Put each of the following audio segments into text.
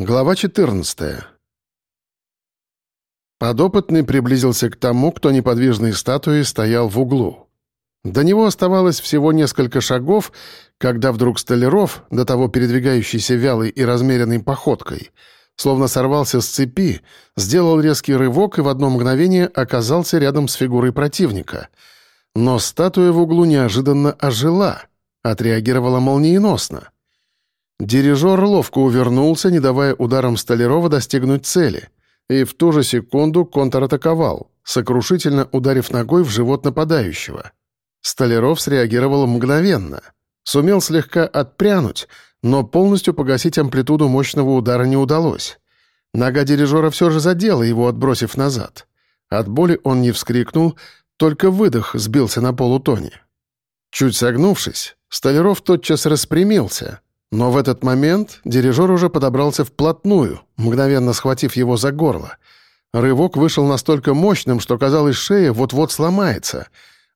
Глава 14. Подопытный приблизился к тому, кто неподвижной статуей стоял в углу. До него оставалось всего несколько шагов, когда вдруг Столяров, до того передвигающийся вялой и размеренной походкой, словно сорвался с цепи, сделал резкий рывок и в одно мгновение оказался рядом с фигурой противника. Но статуя в углу неожиданно ожила, отреагировала молниеносно — Дирижер ловко увернулся, не давая ударам Столярова достигнуть цели, и в ту же секунду контратаковал, сокрушительно ударив ногой в живот нападающего. Столяров среагировал мгновенно. Сумел слегка отпрянуть, но полностью погасить амплитуду мощного удара не удалось. Нога дирижера все же задела его, отбросив назад. От боли он не вскрикнул, только выдох сбился на полутоне. Чуть согнувшись, Столяров тотчас распрямился — но в этот момент дирижер уже подобрался вплотную, мгновенно схватив его за горло. Рывок вышел настолько мощным, что, казалось, шея вот-вот сломается.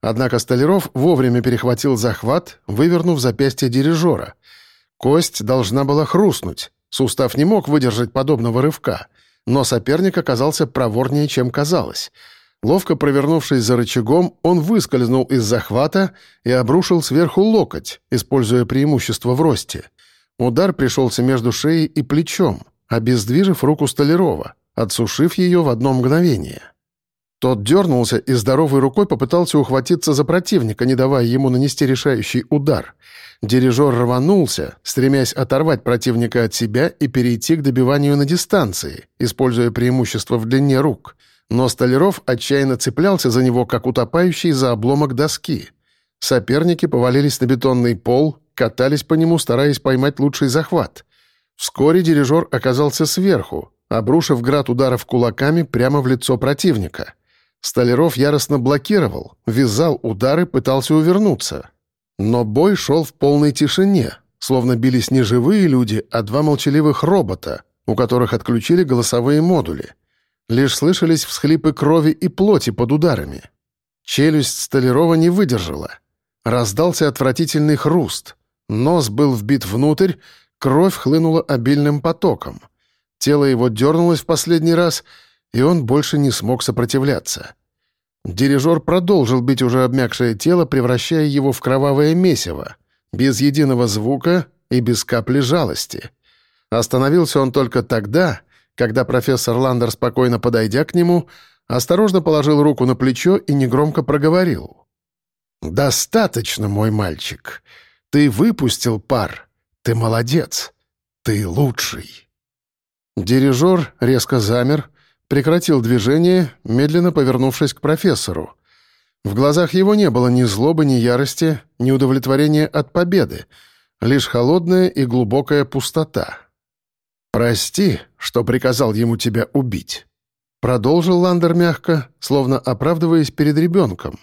Однако Столяров вовремя перехватил захват, вывернув запястье дирижера. Кость должна была хрустнуть. Сустав не мог выдержать подобного рывка. Но соперник оказался проворнее, чем казалось. Ловко провернувшись за рычагом, он выскользнул из захвата и обрушил сверху локоть, используя преимущество в росте — Удар пришелся между шеей и плечом, обездвижив руку Столярова, отсушив ее в одно мгновение. Тот дернулся и здоровой рукой попытался ухватиться за противника, не давая ему нанести решающий удар. Дирижер рванулся, стремясь оторвать противника от себя и перейти к добиванию на дистанции, используя преимущество в длине рук. Но Столяров отчаянно цеплялся за него, как утопающий за обломок доски. Соперники повалились на бетонный пол, катались по нему, стараясь поймать лучший захват. Вскоре дирижер оказался сверху, обрушив град ударов кулаками прямо в лицо противника. Столяров яростно блокировал, вязал удары, пытался увернуться. Но бой шел в полной тишине, словно бились не живые люди, а два молчаливых робота, у которых отключили голосовые модули. Лишь слышались всхлипы крови и плоти под ударами. Челюсть Столярова не выдержала. Раздался отвратительный хруст — Нос был вбит внутрь, кровь хлынула обильным потоком. Тело его дернулось в последний раз, и он больше не смог сопротивляться. Дирижер продолжил бить уже обмякшее тело, превращая его в кровавое месиво, без единого звука и без капли жалости. Остановился он только тогда, когда профессор Ландер, спокойно подойдя к нему, осторожно положил руку на плечо и негромко проговорил. «Достаточно, мой мальчик. Ты выпустил пар. Ты молодец. Ты лучший». Дирижер резко замер, прекратил движение, медленно повернувшись к профессору. В глазах его не было ни злобы, ни ярости, ни удовлетворения от победы, лишь холодная и глубокая пустота. «Прости, что приказал ему тебя убить», — продолжил Ландер мягко, словно оправдываясь перед ребенком.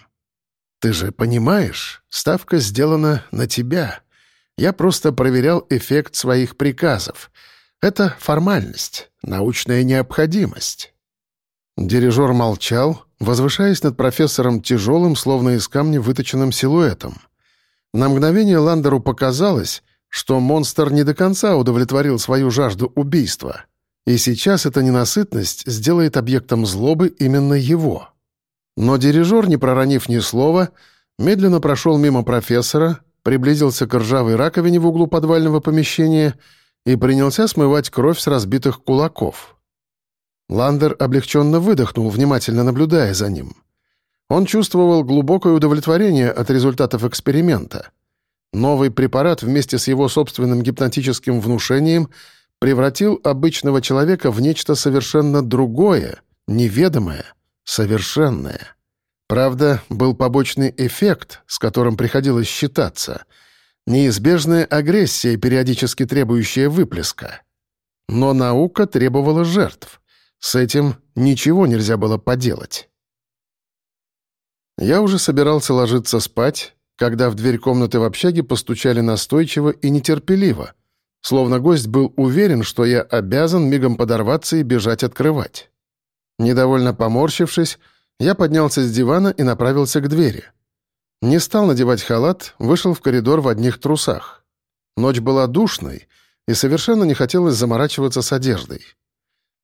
Ты же понимаешь, ставка сделана на тебя. Я просто проверял эффект своих приказов. Это формальность, научная необходимость». Дирижер молчал, возвышаясь над профессором тяжелым, словно из камня выточенным силуэтом. На мгновение Ландеру показалось, что монстр не до конца удовлетворил свою жажду убийства, и сейчас эта ненасытность сделает объектом злобы именно его. Но дирижер, не проронив ни слова, медленно прошел мимо профессора, приблизился к ржавой раковине в углу подвального помещения и принялся смывать кровь с разбитых кулаков. Ландер облегченно выдохнул, внимательно наблюдая за ним. Он чувствовал глубокое удовлетворение от результатов эксперимента. Новый препарат вместе с его собственным гипнотическим внушением превратил обычного человека в нечто совершенно другое, неведомое — совершенное. Правда, был побочный эффект, с которым приходилось считаться. Неизбежная агрессия, периодически требующая выплеска. Но наука требовала жертв. С этим ничего нельзя было поделать. Я уже собирался ложиться спать, когда в дверь комнаты в общаге постучали настойчиво и нетерпеливо, словно гость был уверен, что я обязан мигом подорваться и бежать открывать. Недовольно поморщившись, я поднялся с дивана и направился к двери. Не стал надевать халат, вышел в коридор в одних трусах. Ночь была душной, и совершенно не хотелось заморачиваться с одеждой.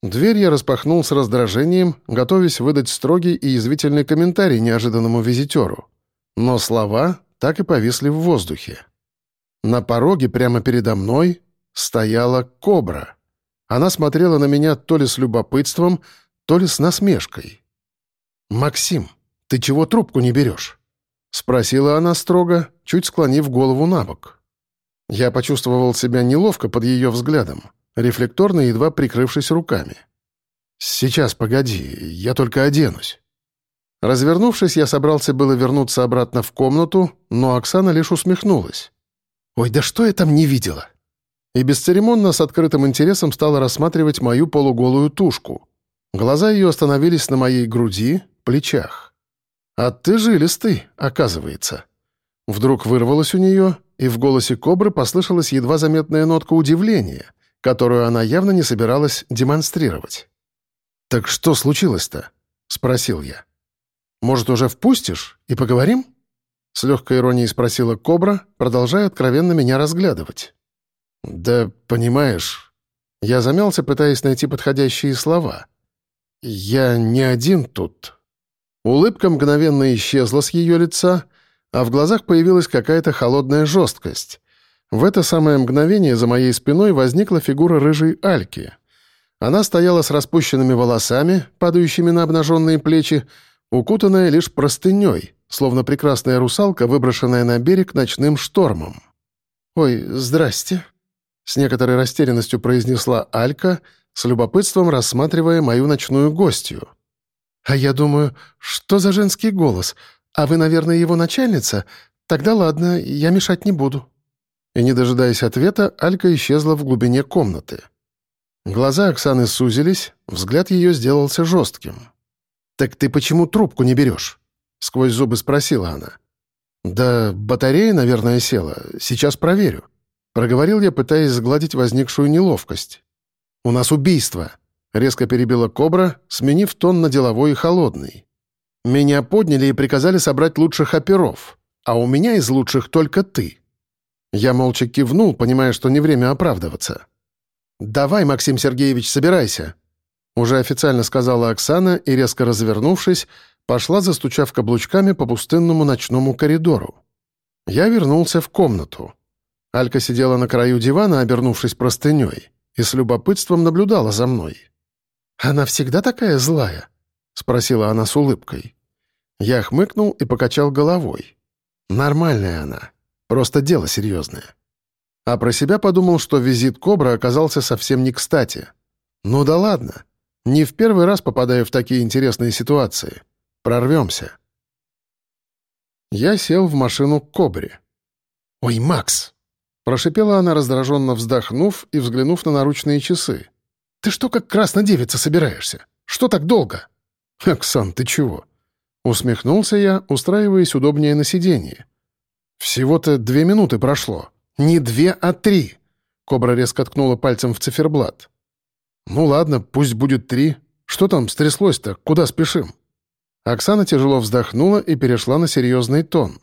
Дверь я распахнул с раздражением, готовясь выдать строгий и язвительный комментарий неожиданному визитеру. Но слова так и повисли в воздухе. На пороге прямо передо мной стояла кобра. Она смотрела на меня то ли с любопытством, то ли с насмешкой. «Максим, ты чего трубку не берешь?» — спросила она строго, чуть склонив голову на бок. Я почувствовал себя неловко под ее взглядом, рефлекторно едва прикрывшись руками. «Сейчас, погоди, я только оденусь». Развернувшись, я собрался было вернуться обратно в комнату, но Оксана лишь усмехнулась. «Ой, да что я там не видела?» И бесцеремонно с открытым интересом стала рассматривать мою полуголую тушку. Глаза ее остановились на моей груди, плечах. «А ты жилистый, оказывается». Вдруг вырвалось у нее, и в голосе кобры послышалась едва заметная нотка удивления, которую она явно не собиралась демонстрировать. «Так что случилось-то?» — спросил я. «Может, уже впустишь и поговорим?» С легкой иронией спросила Кобра, продолжая откровенно меня разглядывать. «Да, понимаешь...» Я замялся, пытаясь найти подходящие слова. «Я не один тут». Улыбка мгновенно исчезла с ее лица, а в глазах появилась какая-то холодная жесткость. В это самое мгновение за моей спиной возникла фигура рыжей Альки. Она стояла с распущенными волосами, падающими на обнаженные плечи, укутанная лишь простыней, словно прекрасная русалка, выброшенная на берег ночным штормом. «Ой, здрасте», — с некоторой растерянностью произнесла Алька, с любопытством рассматривая мою ночную гостью. «А я думаю, что за женский голос? «А вы, наверное, его начальница? Тогда ладно, я мешать не буду». И, не дожидаясь ответа, Алька исчезла в глубине комнаты. Глаза Оксаны сузились, взгляд ее сделался жестким. «Так ты почему трубку не берешь?» — сквозь зубы спросила она. «Да батарея, наверное, села. Сейчас проверю». Проговорил я, пытаясь сгладить возникшую неловкость. «У нас убийство», — резко перебила Кобра, сменив тон на деловой и холодный. Меня подняли и приказали собрать лучших оперов, а у меня из лучших только ты». Я молча кивнул, понимая, что не время оправдываться. «Давай, Максим Сергеевич, собирайся», — уже официально сказала Оксана и, резко развернувшись, пошла, застучав каблучками по пустынному ночному коридору. Я вернулся в комнату. Алька сидела на краю дивана, обернувшись простыней, и с любопытством наблюдала за мной. «Она всегда такая злая?» — спросила она с улыбкой. Я хмыкнул и покачал головой. Нормальная она. Просто дело серьезное. А про себя подумал, что визит Кобра оказался совсем не кстати. Ну да ладно. Не в первый раз попадаю в такие интересные ситуации. Прорвемся. Я сел в машину к Кобре. «Ой, Макс!» Прошипела она, раздраженно вздохнув и взглянув на наручные часы. «Ты что, как краснодевица, собираешься? Что так долго?» «Оксан, ты чего? Усмехнулся я, устраиваясь удобнее на сиденье. «Всего-то две минуты прошло. Не две, а три!» Кобра резко ткнула пальцем в циферблат. «Ну ладно, пусть будет три. Что там стряслось-то? Куда спешим?» Оксана тяжело вздохнула и перешла на серьезный тон.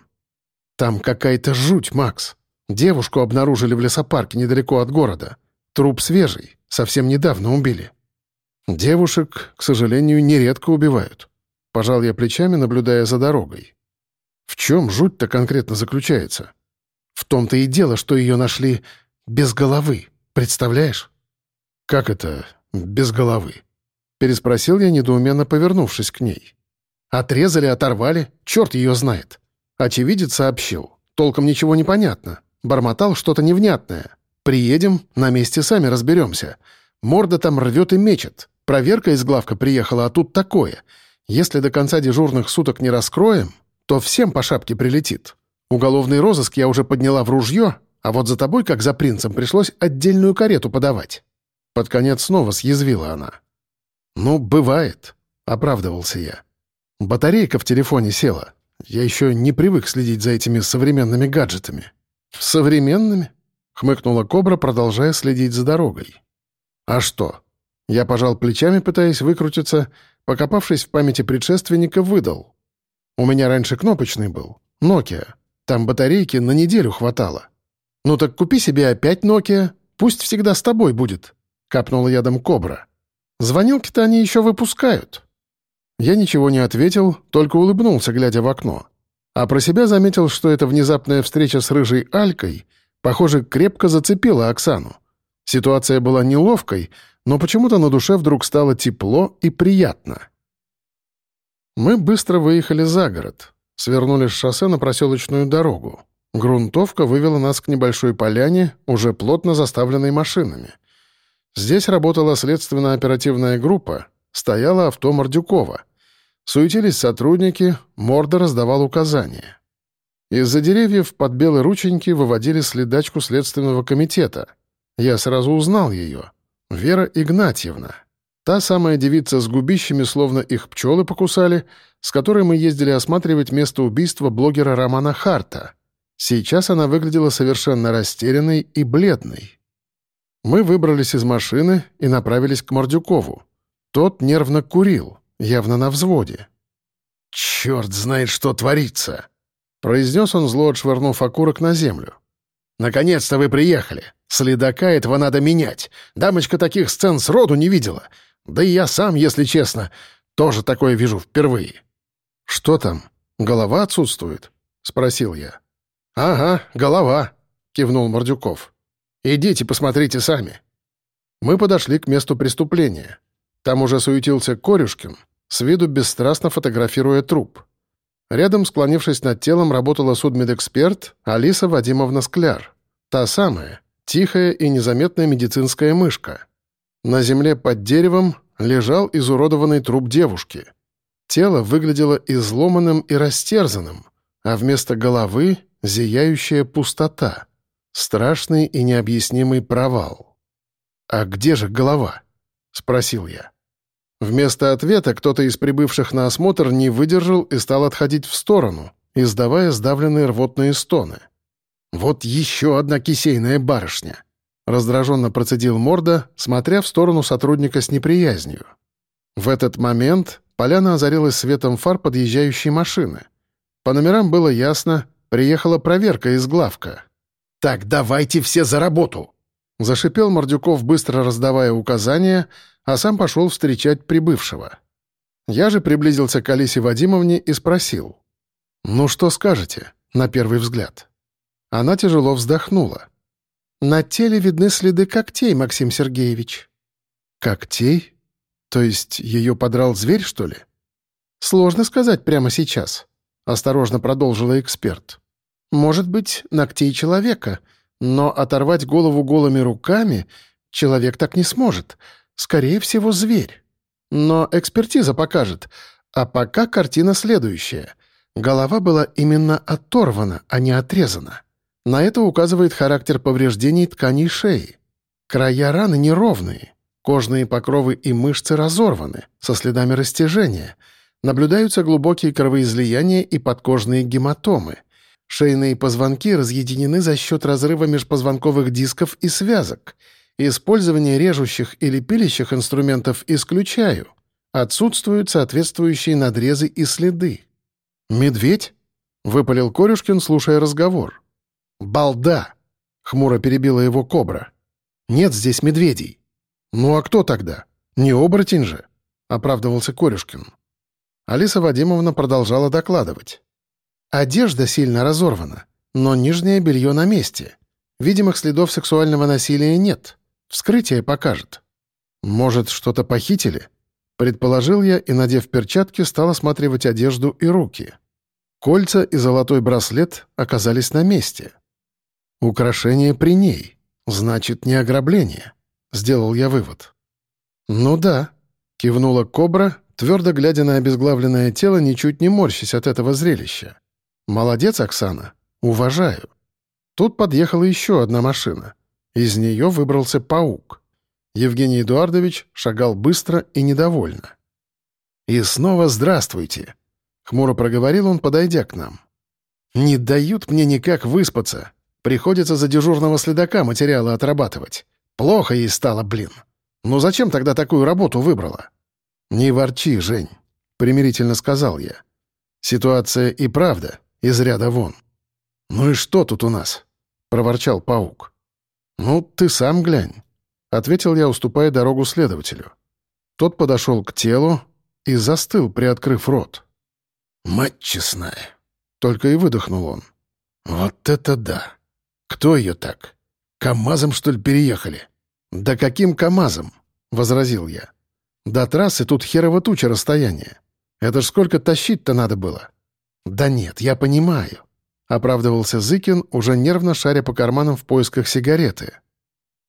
«Там какая-то жуть, Макс. Девушку обнаружили в лесопарке недалеко от города. Труп свежий, совсем недавно убили. Девушек, к сожалению, нередко убивают. Пожал я плечами, наблюдая за дорогой. В чем жуть-то конкретно заключается? В том-то и дело, что ее нашли без головы. Представляешь? Как это без головы? Переспросил я, недоуменно повернувшись к ней. Отрезали, оторвали, черт ее знает. Очевидец сообщил. Толком ничего не понятно. Бормотал что-то невнятное. Приедем, на месте сами разберемся. Морда там рвет и мечет. Проверка из главка приехала, а тут такое — если до конца дежурных суток не раскроем, то всем по шапке прилетит. Уголовный розыск я уже подняла в ружье, а вот за тобой, как за принцем, пришлось отдельную карету подавать». Под конец снова съязвила она. «Ну, бывает», — оправдывался я. «Батарейка в телефоне села. Я еще не привык следить за этими современными гаджетами». «Современными?» — хмыкнула Кобра, продолжая следить за дорогой. «А что?» Я пожал плечами, пытаясь выкрутиться, покопавшись в памяти предшественника, выдал. У меня раньше кнопочный был, Nokia. Там батарейки на неделю хватало. Ну так купи себе опять Nokia, Пусть всегда с тобой будет», — капнула ядом кобра. «Звонилки-то они еще выпускают». Я ничего не ответил, только улыбнулся, глядя в окно. А про себя заметил, что эта внезапная встреча с рыжей Алькой, похоже, крепко зацепила Оксану. Ситуация была неловкой, но почему-то на душе вдруг стало тепло и приятно. Мы быстро выехали за город, свернули с шоссе на проселочную дорогу. Грунтовка вывела нас к небольшой поляне, уже плотно заставленной машинами. Здесь работала следственно-оперативная группа, стояло авто Мордюкова. Суетились сотрудники, Морда раздавал указания. Из-за деревьев под белые рученьки выводили следачку Следственного комитета. Я сразу узнал ее. Вера Игнатьевна. Та самая девица с губищами, словно их пчелы покусали, с которой мы ездили осматривать место убийства блогера Романа Харта. Сейчас она выглядела совершенно растерянной и бледной. Мы выбрались из машины и направились к Мордюкову. Тот нервно курил, явно на взводе. «Черт знает, что творится!» — произнес он, зло отшвырнув окурок на землю. «Наконец-то вы приехали! Следака этого надо менять! Дамочка таких сцен сроду не видела! Да и я сам, если честно, тоже такое вижу впервые!» «Что там? Голова отсутствует?» — спросил я. «Ага, голова», — кивнул Мордюков. «Идите, посмотрите сами». Мы подошли к месту преступления. Там уже суетился Корюшкин, с виду бесстрастно фотографируя труп. Рядом, склонившись над телом, работала судмедэксперт Алиса Вадимовна Скляр. Та самая, тихая и незаметная медицинская мышка. На земле под деревом лежал изуродованный труп девушки. Тело выглядело изломанным и растерзанным, а вместо головы Зияющая пустота. Страшный и необъяснимый провал. «А где же голова?» — спросил я. Вместо ответа кто-то из прибывших на осмотр не выдержал и стал отходить в сторону, издавая сдавленные рвотные стоны. «Вот еще одна кисейная барышня!» — раздраженно процедил Морда, смотря в сторону сотрудника с неприязнью. В этот момент поляна озарилась светом фар подъезжающей машины. По номерам было ясно, Приехала проверка из главка. «Так давайте все за работу!» Зашипел Мордюков, быстро раздавая указания, а сам пошел встречать прибывшего. Я же приблизился к Алисе Вадимовне и спросил. «Ну что скажете, на первый взгляд?» Она тяжело вздохнула. «На теле видны следы когтей, Максим Сергеевич». «Когтей? То есть ее подрал зверь, что ли?» «Сложно сказать прямо сейчас», — осторожно продолжила эксперт. Может быть, ногтей человека, но оторвать голову голыми руками человек так не сможет. Скорее всего, зверь. Но экспертиза покажет. А пока картина следующая. Голова была именно оторвана, а не отрезана. На это указывает характер повреждений тканей шеи. Края раны неровные, кожные покровы и мышцы разорваны, со следами растяжения. Наблюдаются глубокие кровоизлияния и подкожные гематомы — Шейные позвонки разъединены за счет разрыва межпозвонковых дисков и связок. Использование режущих или пилящих инструментов исключаю. Отсутствуют соответствующие надрезы и следы. «Медведь?» — выпалил Корюшкин, слушая разговор. «Балда!» — хмуро перебила его кобра. «Нет здесь медведей». «Ну а кто тогда? Не оборотень же?» — оправдывался Корюшкин. Алиса Вадимовна продолжала докладывать. Одежда сильно разорвана, но нижнее белье на месте. Видимых следов сексуального насилия нет. Вскрытие покажет. Может, что-то похитили? Предположил я и, надев перчатки, стал осматривать одежду и руки. Кольца и золотой браслет оказались на месте. Украшение при ней. Значит, не ограбление. Сделал я вывод. «Ну да», — кивнула кобра, твердо глядя на обезглавленное тело, ничуть не морщась от этого зрелища. «Молодец, Оксана. Уважаю». Тут подъехала еще одна машина. Из нее выбрался паук. Евгений Эдуардович шагал быстро и недовольно. «И снова здравствуйте», — хмуро проговорил он, подойдя к нам. «Не дают мне никак выспаться. Приходится за дежурного следака материалы отрабатывать. Плохо ей стало, блин. Ну зачем тогда такую работу выбрала?» «Не ворчи, Жень», — примирительно сказал я. «Ситуация и правда из ряда вон. «Ну и что тут у нас?» — проворчал паук. «Ну, ты сам глянь», — ответил я, уступая дорогу следователю. Тот подошел к телу и застыл, приоткрыв рот. «Мать честная!» — только и выдохнул он. «Вот это да! Кто ее так? КамАЗом, что ли, переехали?» «Да каким КамАЗом?» — возразил я. «До трассы тут херово туча расстояние. Это ж сколько тащить-то надо было?» «Да нет, я понимаю», — оправдывался Зыкин, уже нервно шаря по карманам в поисках сигареты.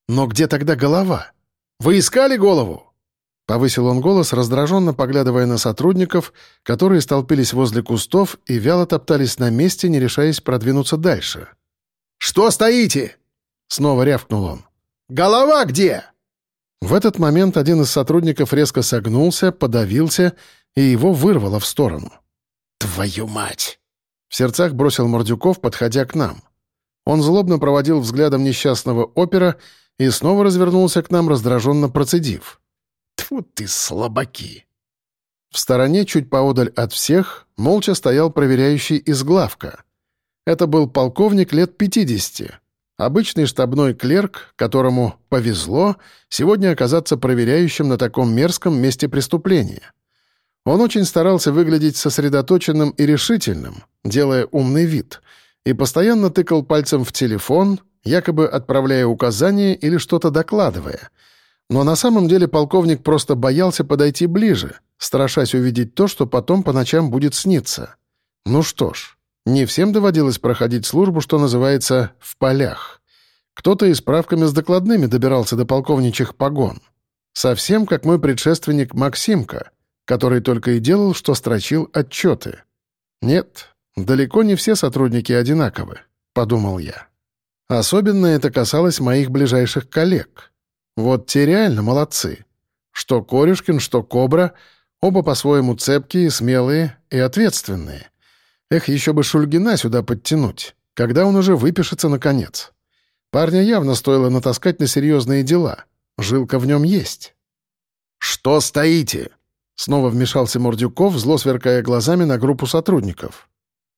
«Но где тогда голова? Вы искали голову?» Повысил он голос, раздраженно поглядывая на сотрудников, которые столпились возле кустов и вяло топтались на месте, не решаясь продвинуться дальше. «Что стоите?» — снова рявкнул он. «Голова где?» В этот момент один из сотрудников резко согнулся, подавился, и его вырвало в сторону. «Твою мать!» В сердцах бросил Мордюков, подходя к нам. Он злобно проводил взглядом несчастного опера и снова развернулся к нам, раздраженно процедив. Тьфу ты, слабаки!» В стороне, чуть поодаль от всех, молча стоял проверяющий из главка. Это был полковник лет 50, обычный штабной клерк, которому повезло сегодня оказаться проверяющим на таком мерзком месте преступления. Он очень старался выглядеть сосредоточенным и решительным, делая умный вид, и постоянно тыкал пальцем в телефон, якобы отправляя указания или что-то докладывая — но на самом деле полковник просто боялся подойти ближе, страшась увидеть то, что потом по ночам будет сниться. Ну что ж, не всем доводилось проходить службу, что называется, в полях. Кто-то и справками с докладными добирался до полковничьих погон. Совсем как мой предшественник Максимка, который только и делал, что строчил отчеты. Нет, далеко не все сотрудники одинаковы, подумал я. Особенно это касалось моих ближайших коллег — вот те реально молодцы. Что Корюшкин, что Кобра — оба по-своему цепкие, смелые и ответственные. Эх, еще бы Шульгина сюда подтянуть, когда он уже выпишется наконец. Парня явно стоило натаскать на серьезные дела. Жилка в нем есть. «Что стоите?» Снова вмешался Мордюков, зло сверкая глазами на группу сотрудников.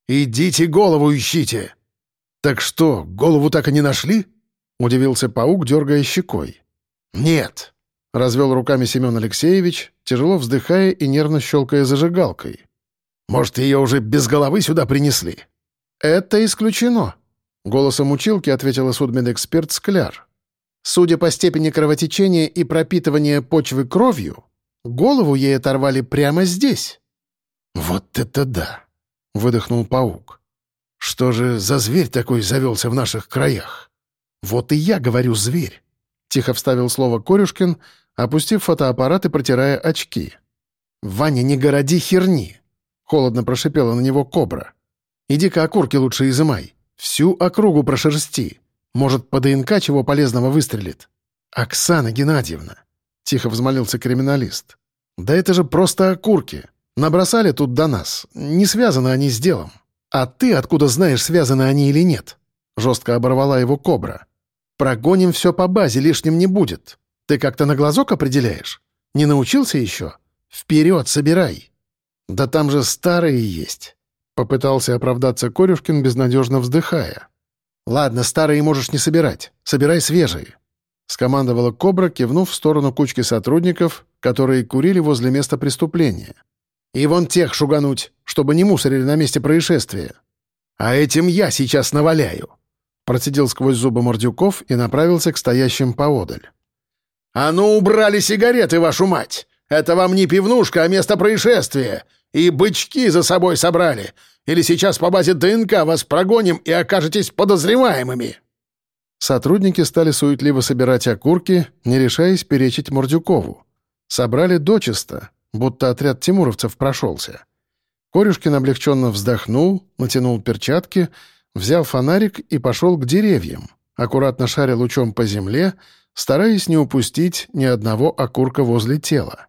«Идите голову ищите!» «Так что, голову так и не нашли?» — удивился паук, дергая щекой. «Нет», — развел руками Семен Алексеевич, тяжело вздыхая и нервно щелкая зажигалкой. «Может, ее уже без головы сюда принесли?» «Это исключено», — голосом училки ответила судмедэксперт Скляр. «Судя по степени кровотечения и пропитывания почвы кровью, голову ей оторвали прямо здесь». «Вот это да!» — выдохнул паук. «Что же за зверь такой завелся в наших краях?» «Вот и я говорю зверь. — тихо вставил слово Корюшкин, опустив фотоаппарат и протирая очки. «Ваня, не городи херни!» — холодно прошипела на него кобра. «Иди-ка окурки лучше изымай. Всю округу прошерсти. Может, по ДНК чего полезного выстрелит?» «Оксана Геннадьевна!» — тихо взмолился криминалист. «Да это же просто окурки. Набросали тут до нас. Не связаны они с делом. А ты откуда знаешь, связаны они или нет?» Жестко оборвала его кобра. Прогоним все по базе, лишним не будет. Ты как-то на глазок определяешь? Не научился еще? Вперед, собирай!» «Да там же старые есть!» Попытался оправдаться Корюшкин, безнадежно вздыхая. «Ладно, старые можешь не собирать. Собирай свежие!» Скомандовала Кобра, кивнув в сторону кучки сотрудников, которые курили возле места преступления. «И вон тех шугануть, чтобы не мусорили на месте происшествия. А этим я сейчас наваляю!» Процедил сквозь зубы Мордюков и направился к стоящим поодаль. «А ну, убрали сигареты, вашу мать! Это вам не пивнушка, а место происшествия! И бычки за собой собрали! Или сейчас по базе ДНК вас прогоним и окажетесь подозреваемыми!» Сотрудники стали суетливо собирать окурки, не решаясь перечить Мордюкову. Собрали дочисто, будто отряд тимуровцев прошелся. Корюшкин облегченно вздохнул, натянул перчатки — Взял фонарик и пошел к деревьям, аккуратно шаря лучом по земле, стараясь не упустить ни одного окурка возле тела.